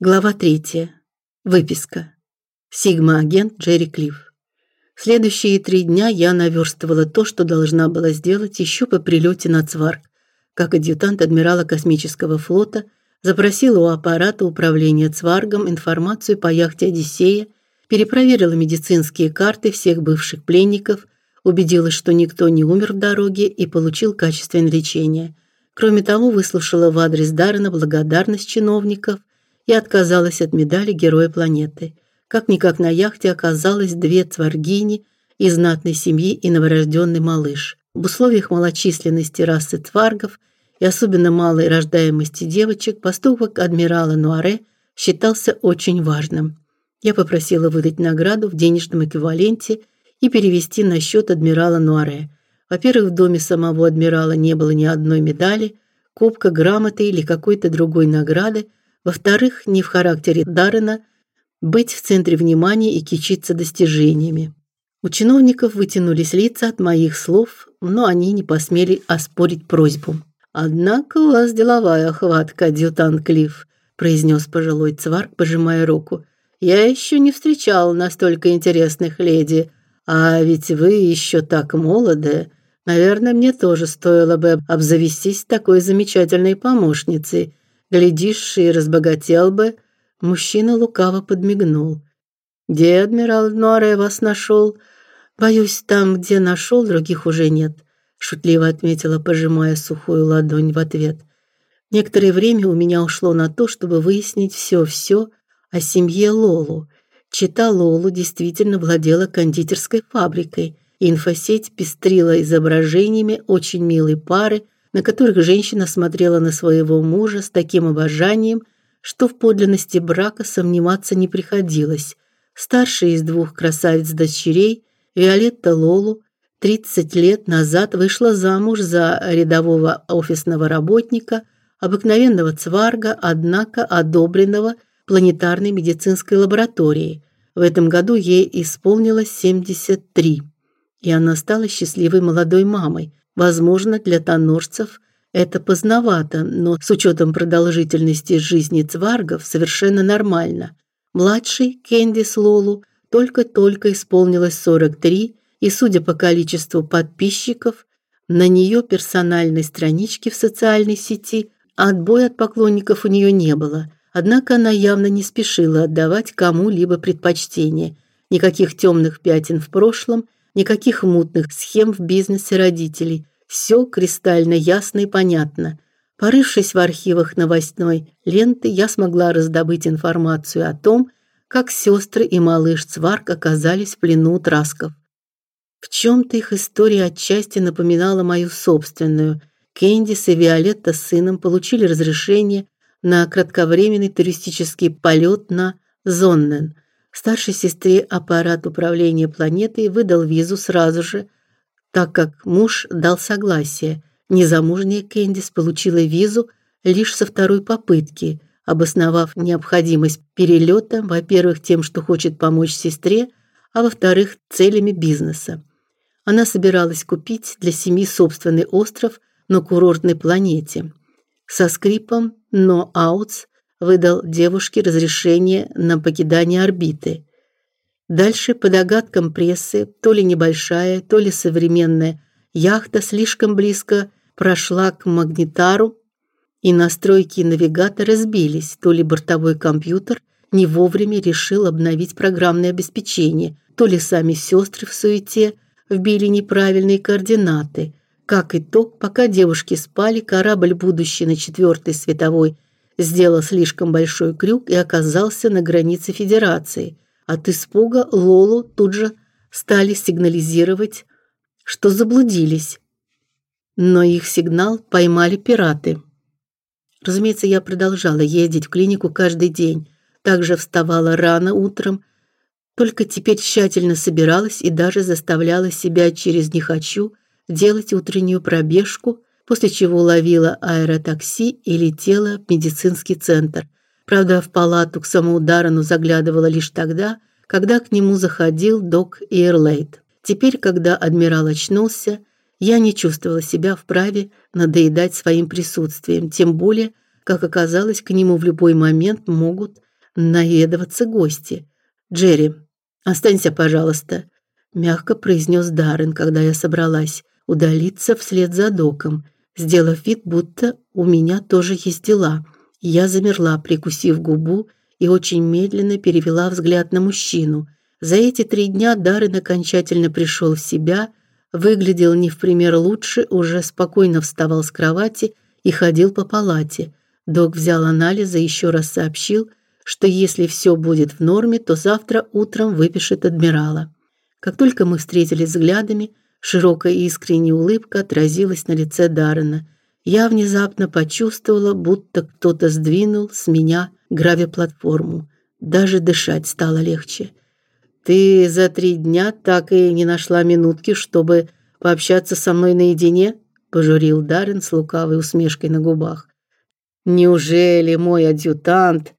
Глава 3. Выписка. Сигма-агент Джерри Клифф. Следующие три дня я наверстывала то, что должна была сделать еще по прилете на Цварк. Как адъютант адмирала космического флота запросила у аппарата управления Цваргом информацию по яхте Одиссея, перепроверила медицинские карты всех бывших пленников, убедилась, что никто не умер в дороге и получил качественное лечение. Кроме того, выслушала в адрес Даррена благодарность чиновников и отказалась от медали Героя планеты. Как-никак на яхте оказалось две цваргини из знатной семьи и новорожденный малыш. В условиях малочисленности расы цваргов и особенно малой рождаемости девочек поступок адмирала Нуаре считался очень важным. Я попросила выдать награду в денежном эквиваленте и перевести на счет адмирала Нуаре. Во-первых, в доме самого адмирала не было ни одной медали, кубка, грамоты или какой-то другой награды, во-вторых, не в характере Даррена быть в центре внимания и кичиться достижениями. У чиновников вытянулись лица от моих слов, но они не посмели оспорить просьбу. Однако у вас деловая хватка, адъютант Клифф, произнес пожилой цварк, пожимая руку. Я еще не встречал настолько интересных леди, а ведь вы еще так молоды. Наверное, мне тоже стоило бы обзавестись такой замечательной помощницей Глядишь, и разбогател бы. Мужчина лукаво подмигнул. Где адмирал Норе вас нашел? Боюсь, там, где нашел, других уже нет, шутливо отметила, пожимая сухую ладонь в ответ. Некоторое время у меня ушло на то, чтобы выяснить все-все о семье Лолу. Чита Лолу действительно владела кондитерской фабрикой. Инфосеть пестрила изображениями очень милой пары на которых женщина смотрела на своего мужа с таким обожанием, что в подлинности брака сомневаться не приходилось. Старшая из двух красавиц-дочерей, Виолетта Лолу, 30 лет назад вышла замуж за рядового офисного работника, обыкновенного цварга, однако одобренного планетарной медицинской лабораторией. В этом году ей исполнилось 73, и она стала счастливой молодой мамой, Возможно, для тонорцев это поздновато, но с учетом продолжительности жизни цваргов совершенно нормально. Младший Кендис Лолу только-только исполнилось 43, и судя по количеству подписчиков на нее персональной странички в социальной сети, отбоя от поклонников у нее не было. Однако она явно не спешила отдавать кому-либо предпочтение. Никаких темных пятен в прошлом, никаких мутных схем в бизнесе родителей, все кристально ясно и понятно. Порывшись в архивах новостной ленты, я смогла раздобыть информацию о том, как сестры и малыш Цварк оказались в плену у Трасков. В чем то их история отчасти напоминала мою собственную. Кендис и Виолетта с сыном получили разрешение на кратковременный туристический полет на Зоннен. Старшей сестре аппарат управления планетой выдал визу сразу же, так как муж дал согласие. Незамужняя Кэндис получила визу лишь со второй попытки, обосновав необходимость перелета, во-первых, тем, что хочет помочь сестре, а во-вторых, целями бизнеса. Она собиралась купить для семьи собственный остров на курортной планете. Со скрипом но Аутс выдал девушке разрешение на покидание орбиты. Дальше, по догадкам прессы, то ли небольшая, то ли современная яхта слишком близко прошла к магнитару, и настройки навигатора сбились, то ли бортовой компьютер не вовремя решил обновить программное обеспечение, то ли сами сестры в суете вбили неправильные координаты. Как итог, пока девушки спали, корабль, будущий на четвертой световой, сделал слишком большой крюк и оказался на границе Федерации – от испуга Лолу тут же стали сигнализировать, что заблудились. Но их сигнал поймали пираты. Разумеется, я продолжала ездить в клинику каждый день, также вставала рано утром, только теперь тщательно собиралась и даже заставляла себя через не хочу делать утреннюю пробежку, после чего ловила аэротакси и летела в медицинский центр, Правда, в палату к самоударану заглядывала лишь тогда, когда к нему заходил док Ирлейт. Теперь, когда адмирал очнулся, я не чувствовала себя вправе надоедать своим присутствием, тем более, как оказалось, к нему в любой момент могут наведываться гости. Джерри, останься, пожалуйста, мягко произнес Даррен, когда я собралась удалиться вслед за доком, сделав вид, будто у меня тоже есть дела. Я замерла, прикусив губу, и очень медленно перевела взгляд на мужчину. За эти три дня Даррен окончательно пришел в себя, выглядел не в пример лучше, уже спокойно вставал с кровати и ходил по палате. Док взял анализы и еще раз сообщил, что если все будет в норме, то завтра утром выпишет адмирала. Как только мы встретились взглядами, широкая искренняя улыбка отразилась на лице Даррена. Я внезапно почувствовала, будто кто-то сдвинул с меня гравиплатформу. Даже дышать стало легче. Ты за три дня так и не нашла минутки, чтобы пообщаться со мной наедине? пожурил Даррен с лукавой усмешкой на губах. Неужели мой адъютант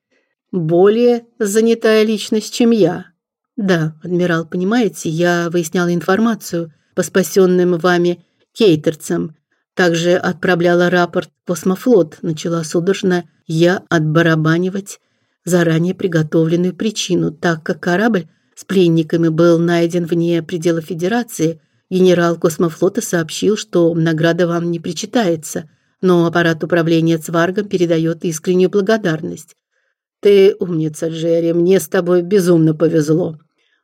более занятая личность, чем я? Да, адмирал, понимаете, я выясняла информацию по спасенным вами кейтерцам. Также отправляла рапорт в космофлот, начала судорожно я отбарабанивать заранее приготовленную причину, так как корабль с пленниками был найден вне пределов Федерации. Генерал космофлота сообщил, что награда вам не причитается, но аппарат управления Цваргом передает искреннюю благодарность. Ты умница, Джерри, мне с тобой безумно повезло.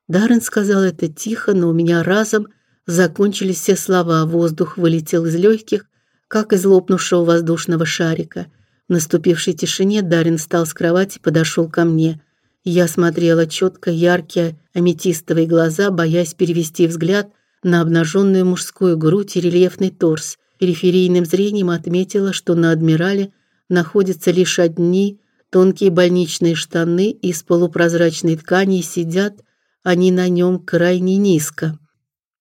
Даррен сказал это тихо, но у меня разом закончились все слова, воздух вылетел из легких, как из лопнувшего воздушного шарика. В наступившей тишине Даррен встал с кровати и подошел ко мне. Я смотрела четко, яркие аметистовые глаза, боясь перевести взгляд на обнаженную мужскую грудь и рельефный торс. Периферийным зрением отметила, что на адмирале находятся лишь одни тонкие больничные штаны из полупрозрачной ткани сидят они на нем крайне низко.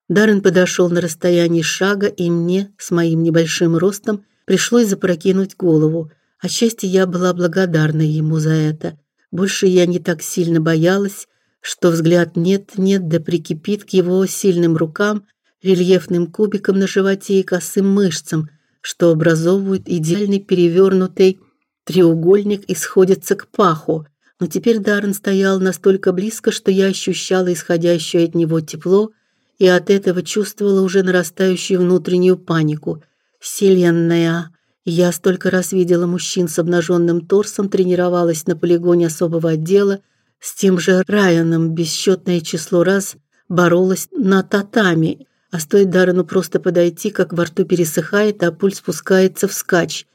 Даррен подошел на расстоянии шага, и мне с моим небольшим ростом пришлось запрокинуть голову. Отчасти я была благодарна ему за это. Больше я не так сильно боялась, что взгляд нет-нет да прикипит к его сильным рукам, рельефным кубикам на животе и косым мышцам, что образовывают идеальный перевернутый треугольник и сходятся к паху но теперь Даррен стоял настолько близко, что я ощущала исходящее от него тепло и от этого чувствовала уже нарастающую внутреннюю панику. Вселенная. Я столько раз видела мужчин с обнаженным торсом, тренировалась на полигоне особого отдела, с тем же Райаном бесчетное число раз боролась на татами, а стоит Даррену просто подойти, как во рту пересыхает, а пульс спускается вскачь.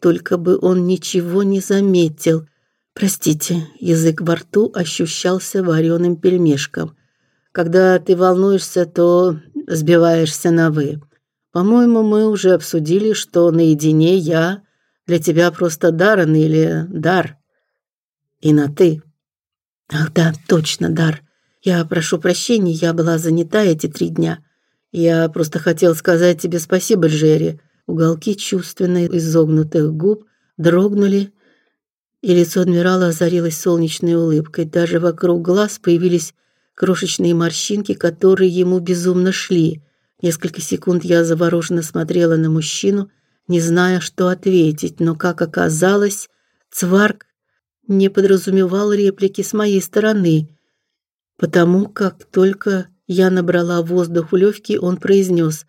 Только бы он ничего не заметил. Простите, язык во рту ощущался вареным пельмешком. Когда ты волнуешься, то сбиваешься на вы. По-моему, мы уже обсудили, что наедине я для тебя просто Даррен или Дар. И на ты. Ах да, точно, Дар. Я прошу прощения, я была занята эти три дня. Я просто хотел сказать тебе спасибо, Джерри. Уголки чувственно изогнутых губ дрогнули и лицо адмирала озарилось солнечной улыбкой. Даже вокруг глаз появились крошечные морщинки, которые ему безумно шли. Несколько секунд я завороженно смотрела на мужчину, не зная, что ответить, но, как оказалось, Цварк не подразумевал реплики с моей стороны, потому как только я набрала воздух в легкие, он произнес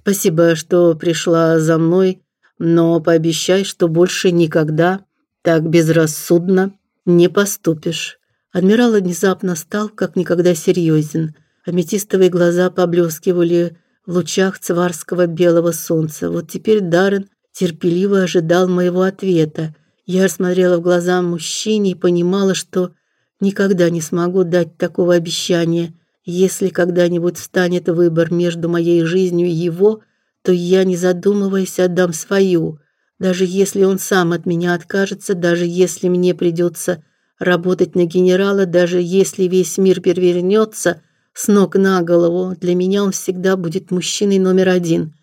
«Спасибо, что пришла за мной, но пообещай, что больше никогда так безрассудно не поступишь. Адмирал внезапно стал как никогда серьезен. Аметистовые глаза поблескивали в лучах цварского белого солнца. Вот теперь Даррен терпеливо ожидал моего ответа. Я смотрела в глаза мужчине и понимала, что никогда не смогу дать такого обещания. Если когда-нибудь встанет выбор между моей жизнью и его, то я, не задумываясь, отдам свою даже если он сам от меня откажется, даже если мне придется работать на генерала, даже если весь мир перевернется с ног на голову, для меня он всегда будет мужчиной номер один.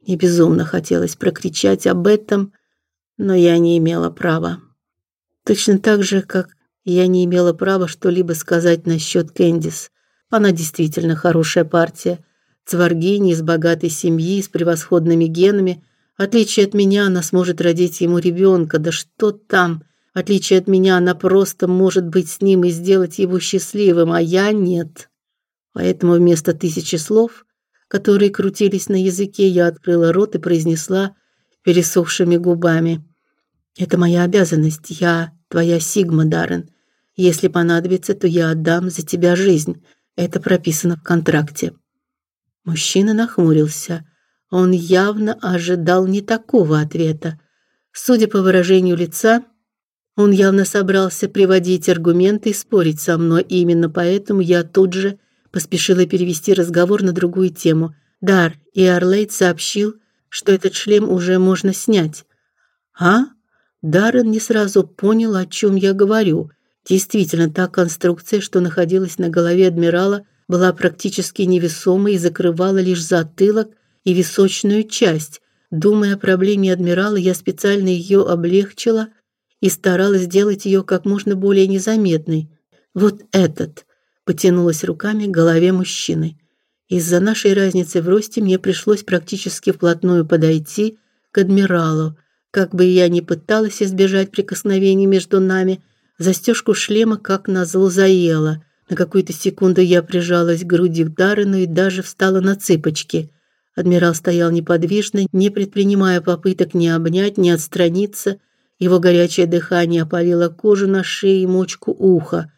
Мне безумно хотелось прокричать об этом, но я не имела права. Точно так же, как я не имела права что-либо сказать насчет Кэндис. Она действительно хорошая партия. Цваргини из богатой семьи, с превосходными генами – в отличие от меня, она сможет родить ему ребенка. Да что там? В отличие от меня, она просто может быть с ним и сделать его счастливым, а я нет. Поэтому вместо тысячи слов, которые крутились на языке, я открыла рот и произнесла пересохшими губами: "Это моя обязанность. Я твоя Сигма, Даррен. Если понадобится, то я отдам за тебя жизнь. Это прописано в контракте". Мужчина нахмурился. Он явно ожидал не такого ответа. Судя по выражению лица, он явно собрался приводить аргументы и спорить со мной, и именно поэтому я тут же поспешила перевести разговор на другую тему. Дар и Арлейд сообщил, что этот шлем уже можно снять. А? Даррен не сразу понял, о чем я говорю. Действительно, та конструкция, что находилась на голове адмирала, была практически невесомой и закрывала лишь затылок и височную часть. Думая о проблеме адмирала, я специально ее облегчила и старалась сделать ее как можно более незаметной. Вот этот потянулась руками к голове мужчины. Из-за нашей разницы в росте мне пришлось практически вплотную подойти к адмиралу. Как бы я ни пыталась избежать прикосновений между нами, застежку шлема как назло заела. На какую-то секунду я прижалась к груди к и даже встала на цыпочки. Адмирал стоял неподвижно, не предпринимая попыток ни обнять, ни отстраниться. Его горячее дыхание опалило кожу на шее и мочку уха.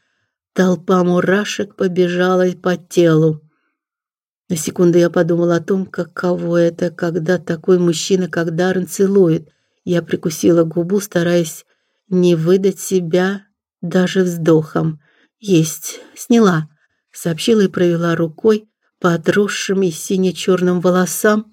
Толпа мурашек побежала по телу. На секунду я подумала о том, каково это, когда такой мужчина, как Даррен, целует. Я прикусила губу, стараясь не выдать себя даже вздохом. Есть, сняла, сообщила и провела рукой по отросшим и сине черным волосам.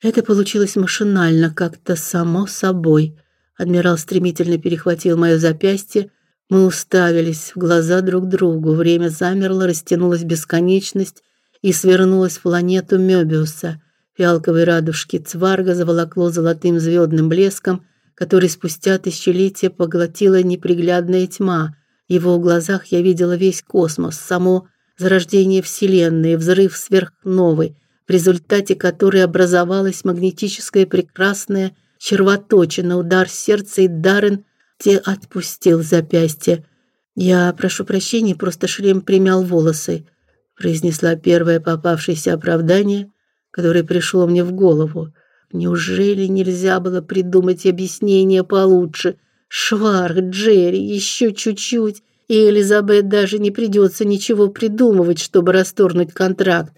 Это получилось машинально, как-то само собой. Адмирал стремительно перехватил моё запястье. Мы уставились в глаза друг другу. Время замерло, растянулась бесконечность и свернулась в планету Мёбиуса. Фиалковые радужки Цварга заволокло золотым звездным блеском, который спустя тысячелетия поглотила неприглядная тьма. В его глазах я видела весь космос, само зарождение Вселенной, взрыв сверхновой, в результате которой образовалась магнетическая прекрасная червоточина, удар сердца, и Даррен те отпустил запястье. «Я прошу прощения, просто шлем примял волосы», произнесла первое попавшееся оправдание, которое пришло мне в голову. Неужели нельзя было придумать объяснение получше? Шварх, Джерри, еще чуть-чуть, и Элизабет даже не придется ничего придумывать, чтобы расторгнуть контракт.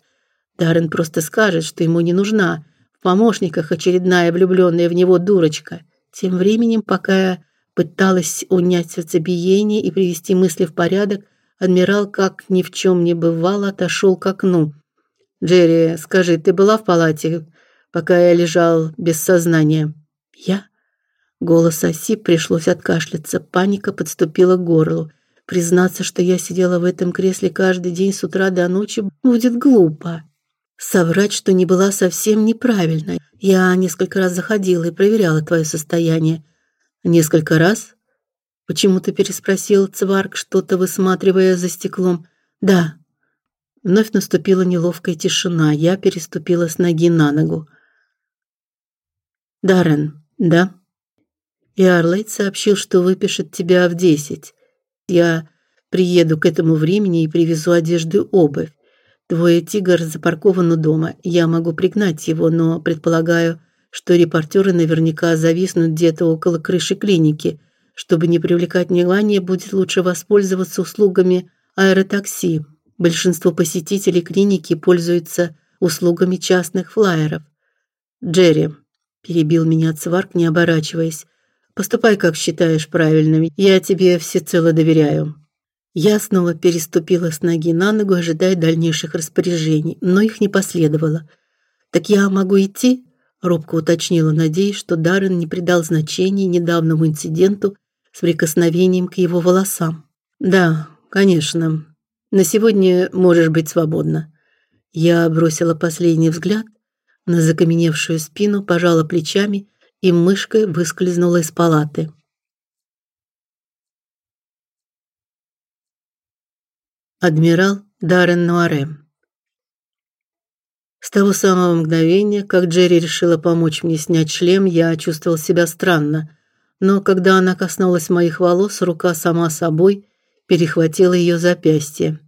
Даррен просто скажет, что ему не нужна в помощниках очередная влюбленная в него дурочка. Тем временем, пока я пыталась унять сердцебиение и привести мысли в порядок, адмирал, как ни в чем не бывало, отошел к окну. Джерри, скажи, ты была в палате, пока я лежал без сознания? Я Голос осип, пришлось откашляться. Паника подступила к горлу. Признаться, что я сидела в этом кресле каждый день с утра до ночи, будет глупо. Соврать, что не была совсем неправильно. Я несколько раз заходила и проверяла твое состояние. Несколько раз? Почему ты переспросил Цварк, что-то высматривая за стеклом? Да. Вновь наступила неловкая тишина. Я переступила с ноги на ногу. Даррен, да? И Арлейд сообщил, что выпишет тебя в десять. Я приеду к этому времени и привезу одежду и обувь. Твой тигр запаркован у дома. Я могу пригнать его, но предполагаю, что репортеры наверняка зависнут где-то около крыши клиники. Чтобы не привлекать внимания, будет лучше воспользоваться услугами аэротакси. Большинство посетителей клиники пользуются услугами частных флайеров. Джерри перебил меня Цварк, не оборачиваясь. Поступай, как считаешь правильным. Я тебе всецело доверяю. Я снова переступила с ноги на ногу, ожидая дальнейших распоряжений, но их не последовало. Так я могу идти? робко уточнила, надеясь, что Даррен не придал значения недавнему инциденту с прикосновением к его волосам. Да, конечно. На сегодня можешь быть свободна. Я бросила последний взгляд на закаменевшую спину, пожала плечами и мышкой выскользнула из палаты. Адмирал Даррен Нуаре С того самого мгновения, как Джерри решила помочь мне снять шлем, я чувствовал себя странно. но когда она коснулась моих волос, рука сама собой перехватила ее запястье.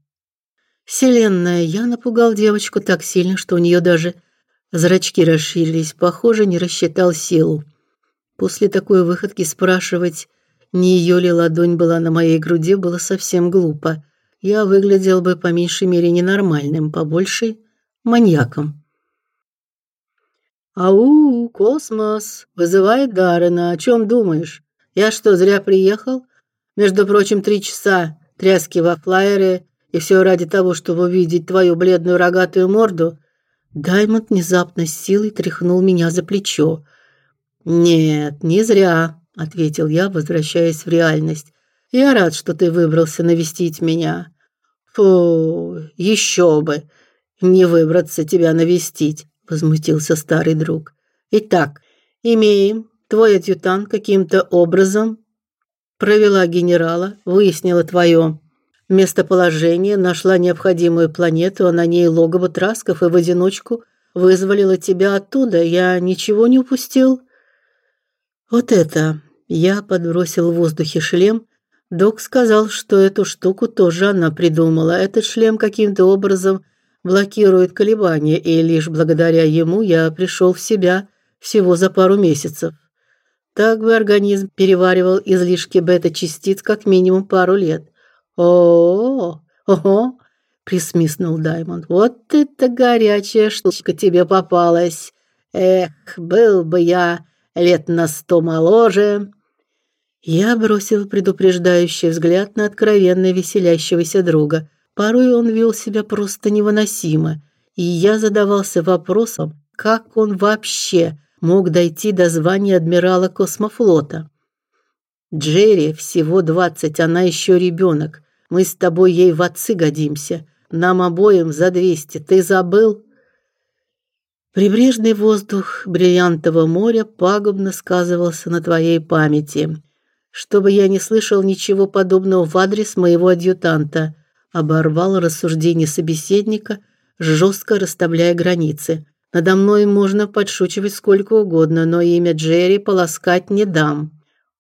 Вселенная, я напугал девочку так сильно, что у нее даже зрачки расширились. Похоже, не рассчитал силу. После такой выходки спрашивать, не ее ли ладонь была на моей груди, было совсем глупо. Я выглядел бы по меньшей мере ненормальным, по большей маньяком. Ау, космос, вызывает Даррена. О чем думаешь? Я что, зря приехал? Между прочим, три часа тряски во флайере, и все ради того, чтобы увидеть твою бледную рогатую морду. Даймонд внезапно с силой тряхнул меня за плечо. Нет, не зря, ответил я, возвращаясь в реальность. Я рад, что ты выбрался навестить меня. Фу, еще бы не выбраться тебя навестить, возмутился старый друг. Итак, имеем твой адъютант каким-то образом провела генерала, выяснила твое местоположение, нашла необходимую планету, а на ней логово Трасков и в одиночку вызволила тебя оттуда. Я ничего не упустил. Вот это. Я подбросил в воздухе шлем. Док сказал, что эту штуку тоже она придумала. Этот шлем каким-то образом блокирует колебания, и лишь благодаря ему я пришел в себя всего за пару месяцев. Так бы организм переваривал излишки бета-частиц как минимум пару лет. О, ого, присмиснул Даймонд. Вот это горячая штучка тебе попалась. Эх, был бы я лет на сто моложе. Я бросил предупреждающий взгляд на откровенно веселящегося друга. Порой он вел себя просто невыносимо, и я задавался вопросом, как он вообще мог дойти до звания адмирала космофлота. Джерри всего двадцать, она еще ребенок. Мы с тобой ей в отцы годимся. Нам обоим за двести. Ты забыл? Прибрежный воздух бриллиантового моря пагубно сказывался на твоей памяти. Чтобы я не слышал ничего подобного в адрес моего адъютанта, оборвал рассуждение собеседника, жестко расставляя границы. Надо мной можно подшучивать сколько угодно, но имя Джерри полоскать не дам.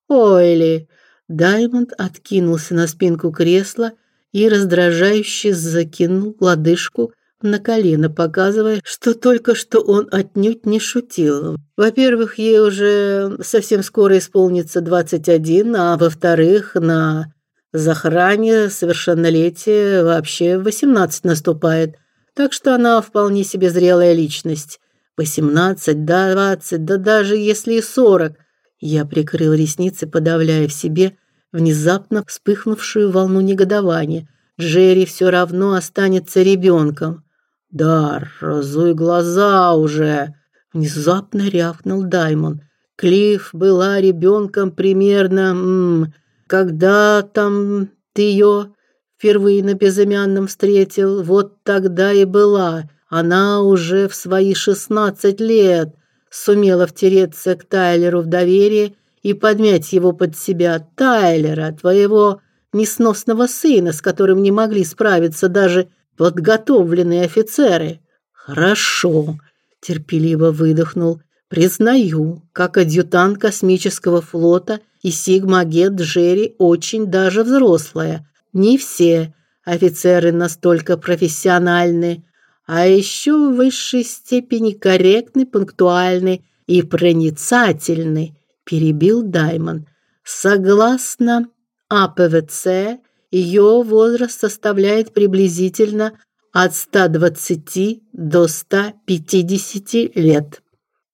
Ойли. Даймонд откинулся на спинку кресла и раздражающе закинул лодыжку на колено, показывая, что только что он отнюдь не шутил. Во-первых, ей уже совсем скоро исполнится 21, а во-вторых, на захране совершеннолетие вообще 18 наступает – так что она вполне себе зрелая личность. Восемнадцать, да двадцать, да даже если и сорок. Я прикрыл ресницы, подавляя в себе внезапно вспыхнувшую волну негодования. Джерри все равно останется ребенком. Дар, разуй глаза уже, внезапно рявкнул Даймон. Клифф была ребенком примерно, м -м, когда там ты ее впервые на безымянном встретил, вот тогда и была. Она уже в свои шестнадцать лет сумела втереться к Тайлеру в доверие и подмять его под себя, Тайлера, твоего несносного сына, с которым не могли справиться даже подготовленные офицеры. Хорошо, терпеливо выдохнул. Признаю, как адъютант космического флота и сигма-агент Джерри очень даже взрослая, не все офицеры настолько профессиональны, а еще в высшей степени корректны, пунктуальны и проницательны, перебил Даймон. Согласно АПВЦ, ее возраст составляет приблизительно от 120 до 150 лет.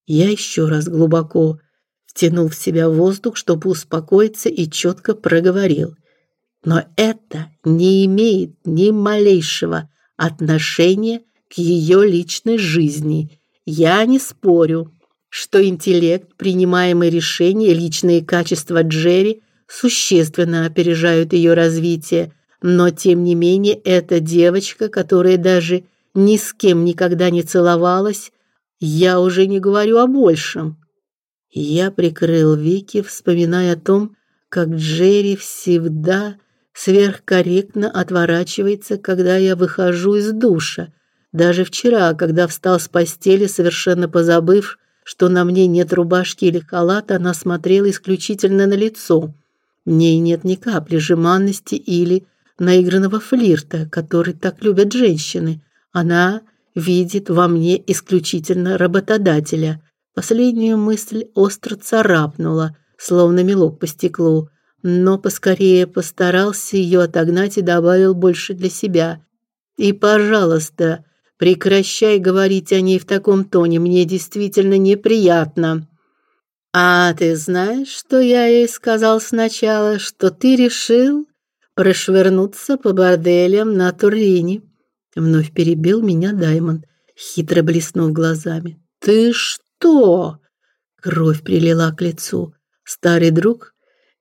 Я еще раз глубоко втянул в себя воздух, чтобы успокоиться и четко проговорил – но это не имеет ни малейшего отношения к ее личной жизни. Я не спорю, что интеллект, принимаемые решения, личные качества Джерри существенно опережают ее развитие, но тем не менее эта девочка, которая даже ни с кем никогда не целовалась, я уже не говорю о большем. Я прикрыл веки, вспоминая о том, как Джерри всегда сверхкорректно отворачивается, когда я выхожу из душа. Даже вчера, когда встал с постели, совершенно позабыв, что на мне нет рубашки или халата, она смотрела исключительно на лицо. В ней нет ни капли жеманности или наигранного флирта, который так любят женщины. Она видит во мне исключительно работодателя. Последнюю мысль остро царапнула, словно мелок по стеклу, но поскорее постарался ее отогнать и добавил больше для себя. И, пожалуйста, прекращай говорить о ней в таком тоне, мне действительно неприятно. А ты знаешь, что я ей сказал сначала, что ты решил прошвырнуться по борделям на Турине? Вновь перебил меня Даймонд, хитро блеснув глазами. Ты что? Кровь прилила к лицу. Старый друг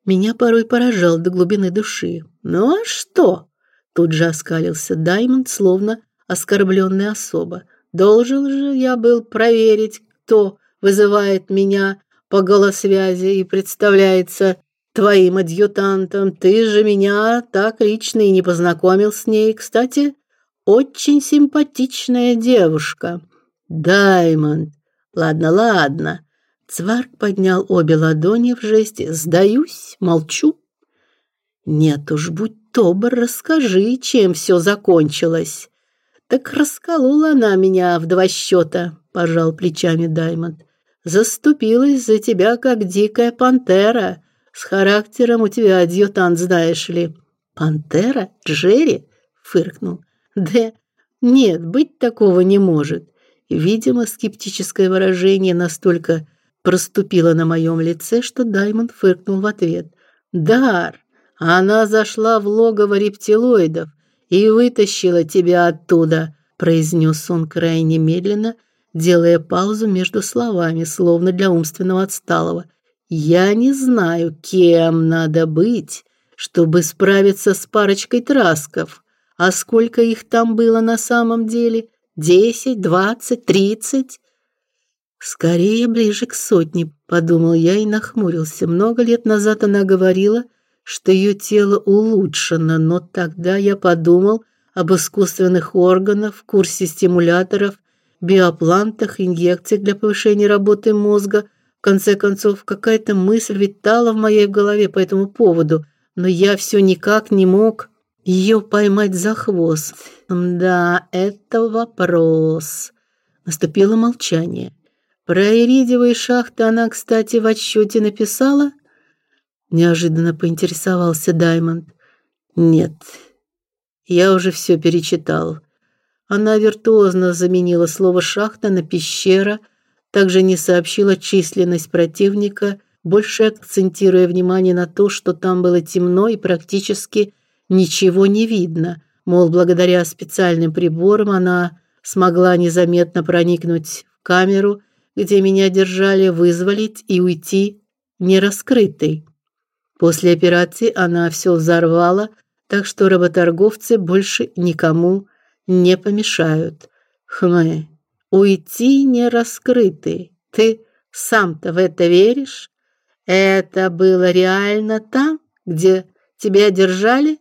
меня порой поражал до глубины души. Ну а что? Тут же оскалился Даймонд, словно оскорбленная особа. Должен же я был проверить, кто вызывает меня по голосвязи и представляется твоим адъютантом. Ты же меня так лично и не познакомил с ней. Кстати, очень симпатичная девушка. Даймонд. Ладно, ладно. Цварк поднял обе ладони в жесте. Сдаюсь, молчу. Нет уж, будь добр, расскажи, чем все закончилось. Так расколола она меня в два счета, пожал плечами Даймонд. Заступилась за тебя как дикая пантера. С характером у тебя адъютант, знаешь ли. Пантера? Джерри? фыркнул. Да нет, быть такого не может. Видимо, скептическое выражение настолько проступило на моем лице, что Даймонд фыркнул в ответ. Дар, она зашла в логово рептилоидов и вытащила тебя оттуда, произнес он крайне медленно, делая паузу между словами, словно для умственного отсталого. Я не знаю, кем надо быть, чтобы справиться с парочкой трасков. А сколько их там было на самом деле? Десять, двадцать, тридцать? Скорее ближе к сотне, подумал я и нахмурился. Много лет назад она говорила, что ее тело улучшено, но тогда я подумал об искусственных органах, курсе стимуляторов, биоплантах, инъекциях для повышения работы мозга. В конце концов, какая-то мысль витала в моей голове по этому поводу, но я все никак не мог ее поймать за хвост. Да, это вопрос. Наступило молчание. Про иридиевые шахты она, кстати, в отчете написала? неожиданно поинтересовался Даймонд. Нет. Я уже все перечитал. Она виртуозно заменила слово шахта на пещера, также не сообщила численность противника, больше акцентируя внимание на то, что там было темно и практически ничего не видно. Мол, благодаря специальным приборам она смогла незаметно проникнуть в камеру, где меня держали, вызволить и уйти нераскрытой. После операции она все взорвала, так что работорговцы больше никому не помешают. Хм, уйти не раскрытый. Ты сам-то в это веришь? Это было реально там, где тебя держали?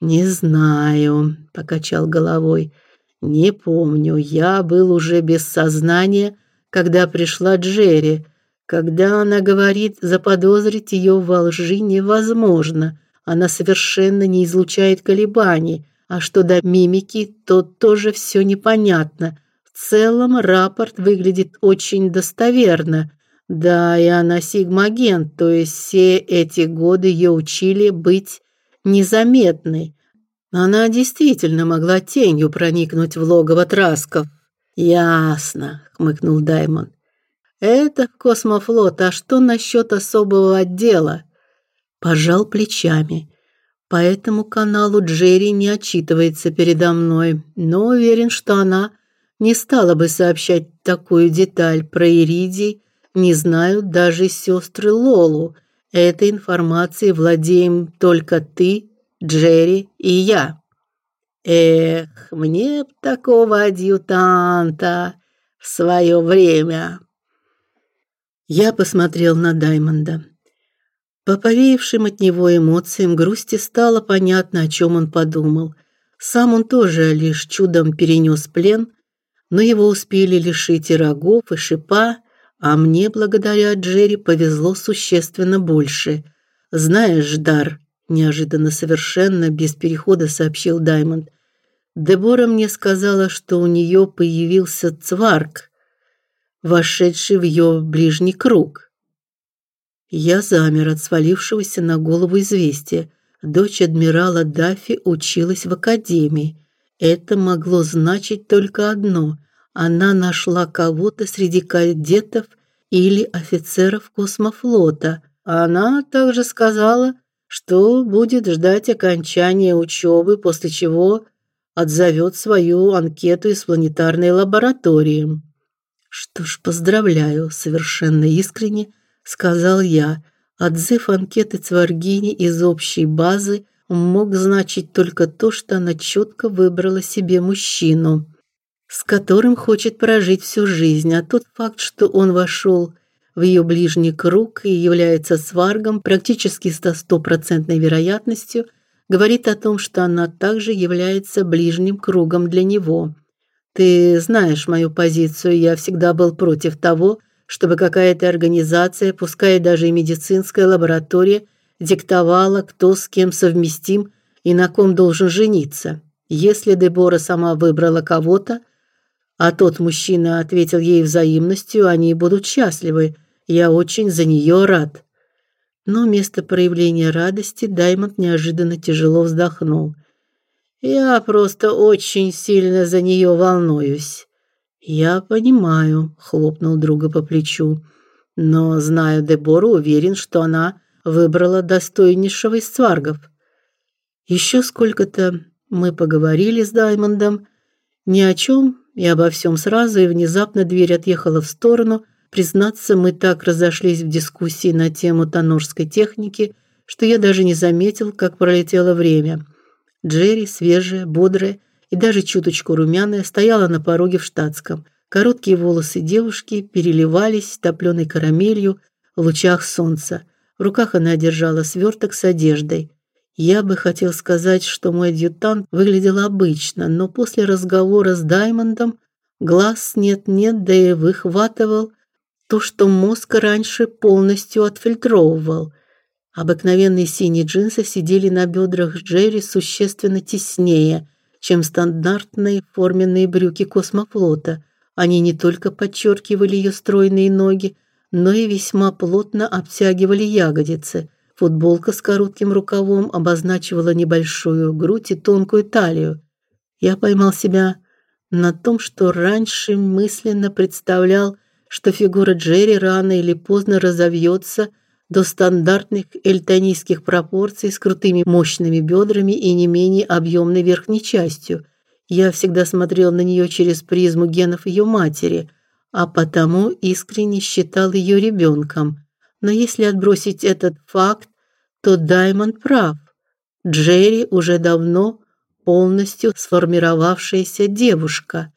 Не знаю, покачал головой. Не помню, я был уже без сознания, когда пришла Джерри. Когда она говорит, заподозрить ее во лжи невозможно. Она совершенно не излучает колебаний, а что до мимики, то тоже все непонятно. В целом рапорт выглядит очень достоверно. Да, и она сигмагент, то есть все эти годы ее учили быть незаметной. Она действительно могла тенью проникнуть в логово Трасков. Ясно, хмыкнул Даймонд. Это космофлот, а что насчет особого отдела? Пожал плечами. По этому каналу Джерри не отчитывается передо мной, но уверен, что она не стала бы сообщать такую деталь про Иридий, не знают даже сестры Лолу. Этой информацией владеем только ты, Джерри и я. Эх, мне б такого адъютанта в свое время. Я посмотрел на Даймонда. По повеявшим от него эмоциям грусти стало понятно, о чем он подумал. Сам он тоже лишь чудом перенес плен, но его успели лишить и рогов, и шипа, А мне благодаря Джерри повезло существенно больше. Знаешь, Дар, неожиданно совершенно без перехода сообщил Даймонд. Дебора мне сказала, что у нее появился цварк, вошедший в ее ближний круг. Я замер от свалившегося на голову известия. Дочь адмирала Дафи училась в академии. Это могло значить только одно: она нашла кого-то среди кадетов или офицеров космофлота. Она также сказала, что будет ждать окончания учебы, после чего отзовет свою анкету из планетарной лаборатории. Что ж, поздравляю, совершенно искренне сказал я. Отзыв анкеты Цваргини из общей базы мог значить только то, что она четко выбрала себе мужчину, с которым хочет прожить всю жизнь, а тот факт, что он вошел в ее ближний круг и является сваргом практически со стопроцентной вероятностью, говорит о том, что она также является ближним кругом для него. Ты знаешь мою позицию, я всегда был против того, чтобы какая-то организация, пускай даже и медицинская лаборатория, диктовала, кто с кем совместим и на ком должен жениться. Если Дебора сама выбрала кого-то, а тот мужчина ответил ей взаимностью, они будут счастливы. Я очень за нее рад. Но вместо проявления радости Даймонд неожиданно тяжело вздохнул. Я просто очень сильно за нее волнуюсь. Я понимаю, хлопнул друга по плечу. Но, знаю Дебору, уверен, что она выбрала достойнейшего из цваргов. Еще сколько-то мы поговорили с Даймондом ни о чем и обо всем сразу, и внезапно дверь отъехала в сторону. Признаться, мы так разошлись в дискуссии на тему тонорской техники, что я даже не заметил, как пролетело время. Джерри, свежая, бодрая и даже чуточку румяная, стояла на пороге в штатском. Короткие волосы девушки переливались топлёной карамелью в лучах солнца. В руках она держала сверток с одеждой. Я бы хотел сказать, что мой адъютант выглядел обычно, но после разговора с Даймондом глаз нет-нет, да и выхватывал то, что мозг раньше полностью отфильтровывал. Обыкновенные синие джинсы сидели на бедрах Джерри существенно теснее, чем стандартные форменные брюки космофлота. Они не только подчеркивали ее стройные ноги, но и весьма плотно обтягивали ягодицы. Футболка с коротким рукавом обозначивала небольшую грудь и тонкую талию. Я поймал себя на том, что раньше мысленно представлял, что фигура Джерри рано или поздно разовьется до стандартных эльтонийских пропорций с крутыми мощными бедрами и не менее объемной верхней частью. Я всегда смотрел на нее через призму генов ее матери – а потому искренне считал ее ребенком. Но если отбросить этот факт, то Даймонд прав. Джерри уже давно полностью сформировавшаяся девушка.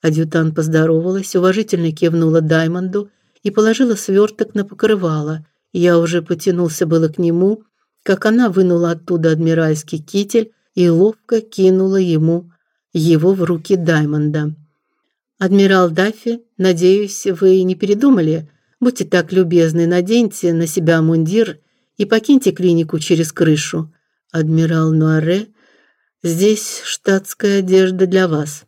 Адъютант поздоровалась, уважительно кивнула Даймонду и положила сверток на покрывало. Я уже потянулся было к нему, как она вынула оттуда адмиральский китель и ловко кинула ему его в руки Даймонда. Адмирал Даффи, надеюсь, вы не передумали. Будьте так любезны, наденьте на себя мундир и покиньте клинику через крышу. Адмирал Нуаре, здесь штатская одежда для вас.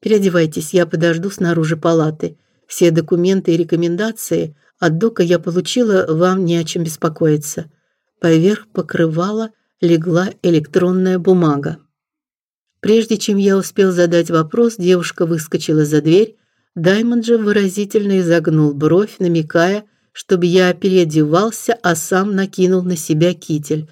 Переодевайтесь, я подожду снаружи палаты. Все документы и рекомендации от дока я получила, вам не о чем беспокоиться. Поверх покрывала легла электронная бумага. Прежде чем я успел задать вопрос, девушка выскочила за дверь. Даймонд же выразительно изогнул бровь, намекая, чтобы я переодевался, а сам накинул на себя китель.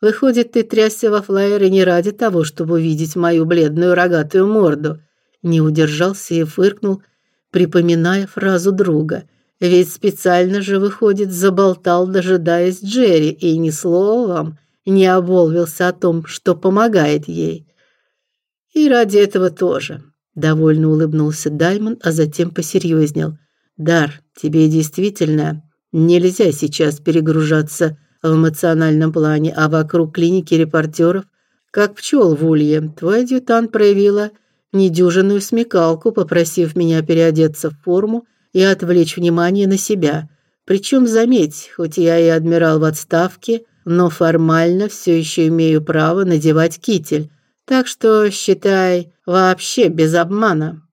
Выходит, ты трясся во флайере не ради того, чтобы увидеть мою бледную рогатую морду. Не удержался и фыркнул, припоминая фразу друга. Ведь специально же выходит, заболтал, дожидаясь Джерри, и ни словом не обмолвился о том, что помогает ей. И ради этого тоже, довольно улыбнулся Даймон, а затем посерьезнел. Дар, тебе действительно нельзя сейчас перегружаться в эмоциональном плане, а вокруг клиники репортеров, как пчел в улье. Твой адъютант проявила недюжинную смекалку, попросив меня переодеться в форму и отвлечь внимание на себя. Причем, заметь, хоть я и адмирал в отставке, но формально все еще имею право надевать китель. Так что считай, вообще без обмана.